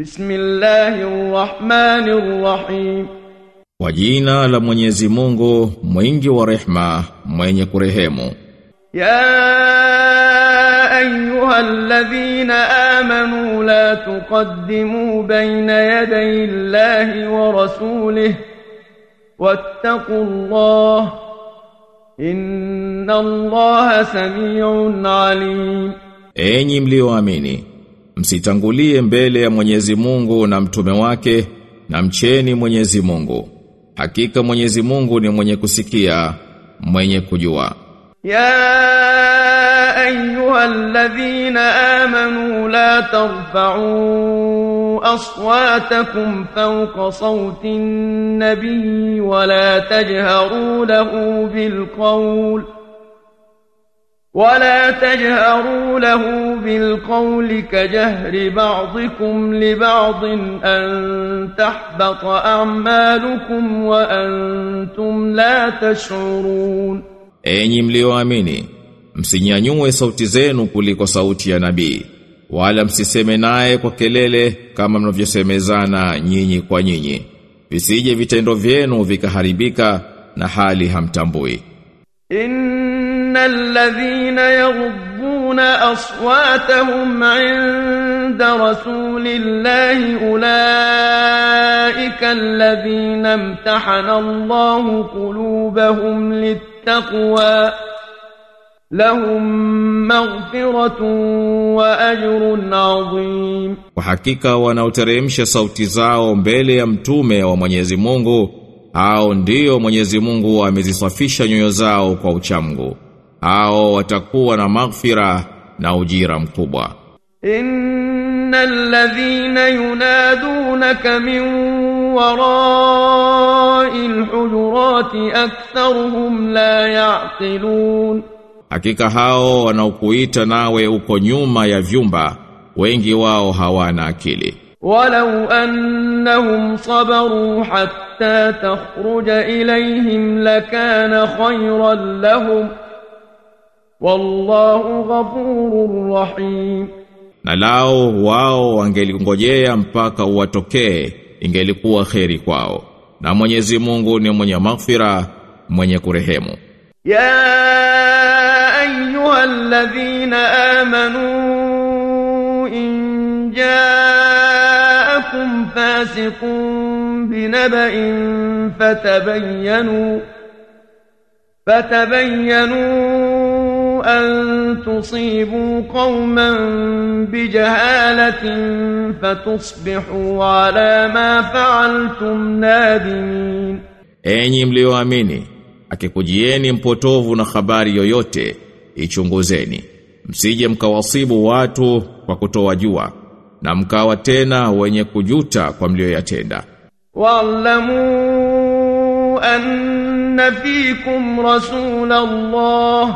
بسم الله الرحمن الرحيم وجينا لمنيزي مونغو مينجي ورحمة ميني كرهيمو يا أيها الذين آمنوا لا تقدموا بين يدي الله ورسوله واتقوا الله إن الله سميع عليم أيني مليو msitangulie mbele ya Mwenyezi Mungu na mtume wake na mcheni Mwenyezi Mungu. Hakika Mwenyezi Mungu ni mwenye kusikia mwenye kujua. Ya ayyuhalladhina amanu la tarfa'u aswatakum fawqa sawti an-nabiy wa la tajharu lahu bilqawli ولا تجهروا له بالقول كجهر بعضكم لبعض أن تحبط أعمالكم وأنتم لا تشعرون Enyi mlioamini msinyanyue sauti zenu kuliko sauti ya nabii wala msiseme naye kwa kelele kama mnavyosemezana nyinyi kwa nyinyi visije vitendo vyenu vikaharibika na hali hamtambui إن الذين يغضون أصواتهم عند رسول الله أولئك الذين امتحن الله قلوبهم للتقوى لهم مغفرة وأجر عظيم Kwa hakika wanaoteremsha sauti zao mbele ya mtume wa Mwenyezi Mungu hao ndio Mwenyezi Mungu amezisafisha nyoyo zao kwa uchamgu hao watakuwa na maghfira na ujira mkubwa إن الذين ينادونك من وراء الحجرات أكثرهم لا يعقلون Hakika hao wanaokuita nawe uko nyuma ya vyumba wengi wao hawana akili ولو أنهم صبروا حتى تخرج إليهم لكان خيرا لهم wallahu ghafurur rahim, na lao wao wangelingojea mpaka uwatokee ingelikuwa kheri kwao, na Mwenyezi Mungu ni mwenye maghfira mwenye kurehemu. Ya ayyuhalladhina amanu in ja'akum fasiqun binaba'in fatabayyanu fatabayyanu أن تصيبوا قوما بجهالة فتصبحوا على ما فعلتم نادمين Enyi mlioamini akikujieni mpotovu na habari yoyote ichunguzeni msije mkawasibu watu kwa kutowajua na mkawa tena wenye kujuta kwa mlioyatenda واعلموا أن فيكم رسول الله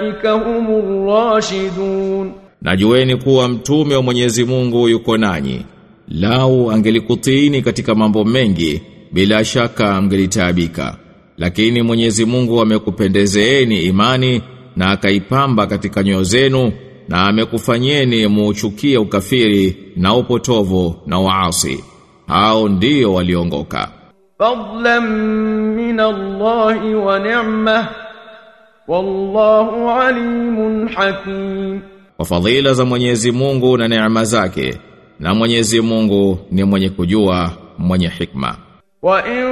ulaika humur rashidun. Najueni kuwa mtume wa Mwenyezi Mungu yuko nanyi. Lau angelikutini katika mambo mengi bila shaka angelitaabika. Lakini Mwenyezi Mungu amekupendezeeni imani na akaipamba katika nyoyo zenu na amekufanyeni muuchukie ukafiri na upotovu na waasi hao ndio waliongoka fadlan min Allah wa ni'mah. والله عليم حكيم Kwa fadhila za Mwenyezi Mungu na neema zake, na Mwenyezi Mungu ni mwenye kujua, mwenye hikma. وإن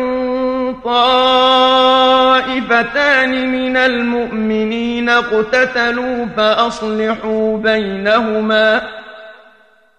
طائفتان من المؤمنين اقتتلوا فأصلحوا بينهما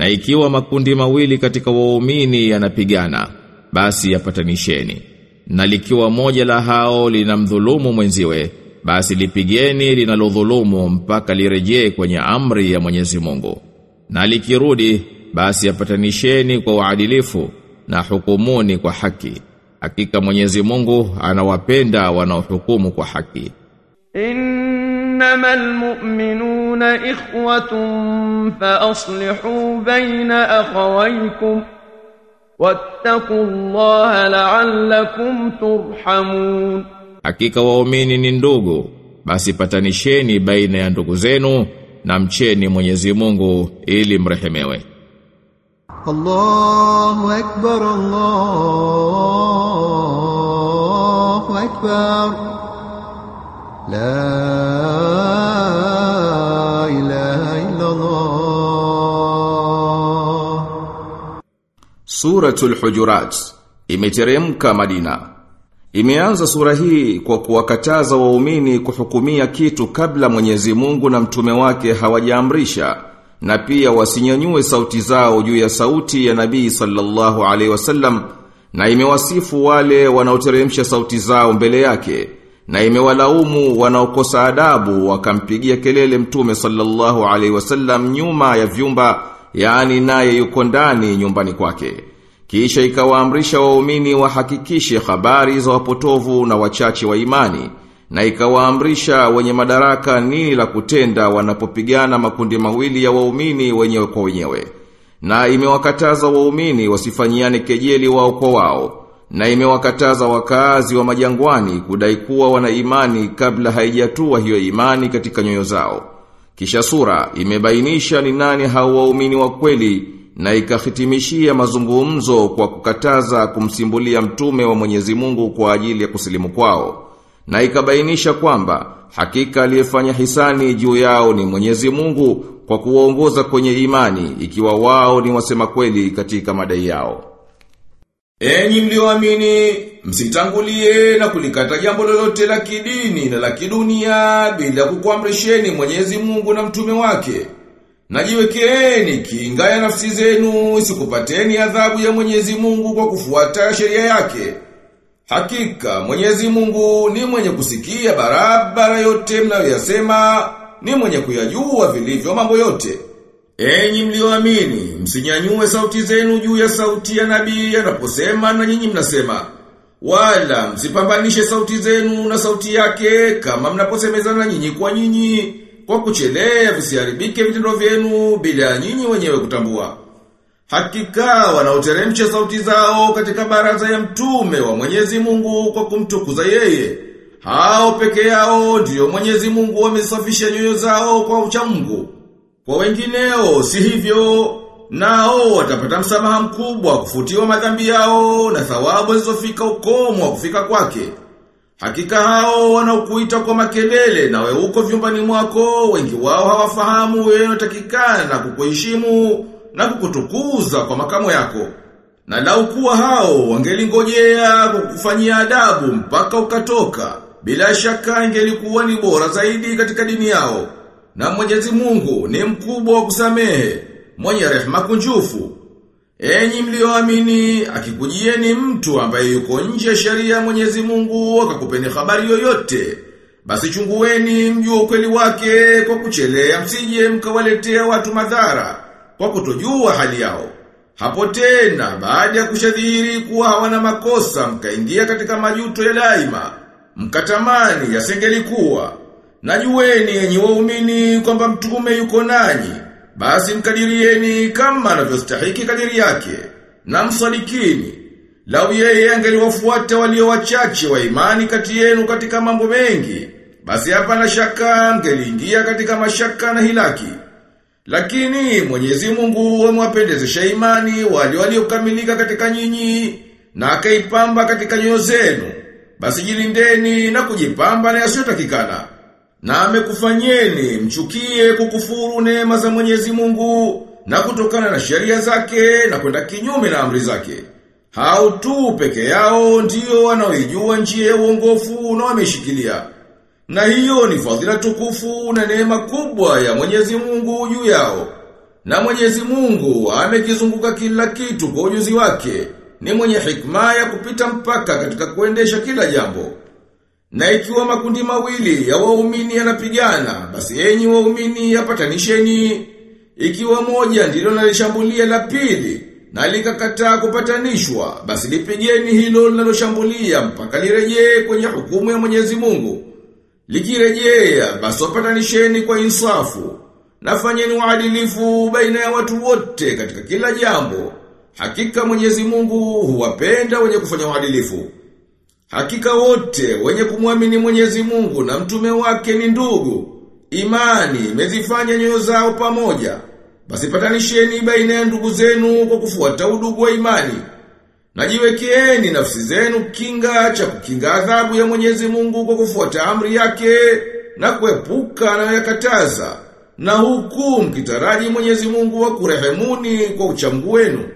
Na ikiwa makundi mawili katika waumini yanapigana, basi yapatanisheni. Na likiwa moja la hao linamdhulumu mwenziwe, basi lipigeni linalodhulumu mpaka lirejee kwenye amri ya Mwenyezi Mungu. Na likirudi, basi yapatanisheni kwa uadilifu na hukumuni kwa haki. Hakika Mwenyezi Mungu anawapenda wanaohukumu kwa haki. Innamal mu'minun المؤمنون إخوة فأصلحوا بين أخويكم واتقوا الله لعلكم ترحمون Hakika waumini ni ndugu, basi patanisheni baina ya ndugu zenu na mcheni Mwenyezi Mungu ili mrehemewe. الله أكبر الله أكبر لا Suratul Hujurat imeteremka Madina. Imeanza sura hii kwa kuwakataza waumini kuhukumia kitu kabla Mwenyezi Mungu na mtume wake hawajaamrisha na pia wasinyanyue sauti zao juu ya sauti ya Nabii sallallahu alaihi wasallam na imewasifu wale wanaoteremsha sauti zao mbele yake na imewalaumu wanaokosa adabu wakampigia kelele mtume sallallahu alaihi wasallam nyuma ya vyumba yaani naye yuko ndani nyumbani kwake kisha ikawaamrisha waumini wahakikishe habari za wapotovu na wachache wa imani na ikawaamrisha wenye madaraka nini la kutenda wanapopigana makundi mawili ya waumini wenyewe kwa wenyewe. Na imewakataza waumini wasifanyiane kejeli wao kwa wao na imewakataza wakaazi wa majangwani kudai kuwa wana imani kabla haijatua hiyo imani katika nyoyo zao. Kisha sura imebainisha ni nani hao waumini wa kweli na ikahitimishia mazungumzo kwa kukataza kumsimbulia mtume wa Mwenyezi Mungu kwa ajili ya kusilimu kwao. Na ikabainisha kwamba hakika aliyefanya hisani juu yao ni Mwenyezi Mungu kwa kuwaongoza kwenye imani ikiwa wao ni wasema kweli katika madai yao. Enyi mlioamini, msitangulie na kulikata jambo lolote la kidini na la kidunia bila kukuamrisheni Mwenyezi Mungu na mtume wake. Najiwekeeni kinga ya nafsi zenu isikupateni adhabu ya Mwenyezi Mungu kwa kufuata sheria yake. Hakika Mwenyezi Mungu ni mwenye kusikia barabara yote mnayoyasema, ni mwenye kuyajua vilivyo mambo yote. Enyi mlioamini, msinyanyue sauti zenu juu ya sauti ya nabii anaposema na nyinyi mnasema. Wala msipambanishe sauti zenu na sauti yake kama mnaposemezana nyinyi kwa nyinyi kwa kuchelea visiharibike vitendo vyenu bila nyinyi wenyewe kutambua. Hakika wanaoteremsha sauti zao katika baraza ya mtume wa Mwenyezi Mungu kwa kumtukuza yeye. Hao peke yao ndiyo Mwenyezi Mungu wamesafisha nyoyo zao kwa uchamungu. Kwa wengineo si hivyo, nao watapata msamaha mkubwa kufutiwa madhambi yao na thawabu zilizofika ukomo wa kufika kwake. Hakika hao wanaokuita kwa makelele na we uko vyumbani mwako, wengi wao hawafahamu wewe unatakikana kukuheshimu na kukutukuza kwa makamo yako. Na lau kuwa hao wangelingojea kukufanyia adabu mpaka ukatoka, bila shaka ingelikuwa ni bora zaidi katika dini yao. Na Mwenyezi Mungu ni mkubwa wa kusamehe, mwenye rehema kunjufu. Enyi mlioamini, akikujieni mtu ambaye yuko nje sheria Mwenyezi Mungu akakupeni habari yoyote, basi chungueni mjue ukweli wake kwa kuchelea msije mkawaletea watu madhara kwa kutojua hali yao. Hapo tena baada ya kushadhiri kuwa hawana makosa mkaingia katika majuto ya daima, mkatamani yasengelikuwa. Najueni enyi waumini kwamba mtume yuko nanyi, basi mkadirieni kama anavyostahiki kadiri yake, na msadikini. Lau yeye angeliwafuata walio wachache wa imani kati yenu katika mambo mengi, basi hapana shaka mngeliingia katika mashaka na hilaki. Lakini Mwenyezi Mungu amewapendezesha imani wale waliokamilika katika nyinyi na akaipamba katika nyoyo zenu. Basi jilindeni na kujipamba na yasiyotakikana. Na amekufanyeni mchukie kukufuru neema za Mwenyezi Mungu na kutokana na sheria zake na kwenda kinyume na amri zake. Hao tu peke yao ndio wanaoijua njia ya uongofu na wameshikilia. Na hiyo ni fadhila tukufu na neema kubwa ya Mwenyezi Mungu juu yao. Na Mwenyezi Mungu amekizunguka kila kitu kwa ujuzi wake. Ni mwenye hikma ya kupita mpaka katika kuendesha kila jambo. Na ikiwa makundi mawili ya waumini yanapigana, basi enyi waumini yapatanisheni. Ikiwa moja ndilo nalishambulia la pili, na likakataa kupatanishwa, basi lipigeni hilo linaloshambulia mpaka lirejee kwenye hukumu ya Mwenyezi Mungu. Likirejea, basi wapatanisheni kwa insafu. nafanyeni uadilifu baina ya watu wote katika kila jambo. Hakika Mwenyezi Mungu huwapenda wenye kufanya uadilifu. Hakika wote wenye kumwamini Mwenyezi Mungu na mtume wake ni ndugu. Imani imezifanya nyoyo zao pamoja. basipatanisheni baina ya ndugu zenu kwa kufuata udugu wa imani. Najiwekeeni nafsi zenu kinga cha kukinga adhabu ya Mwenyezi Mungu kwa kufuata amri yake na kuepuka na yakataza. Na huku mkitaraji Mwenyezi Mungu wa kurehemuni kwa uchamgu wenu.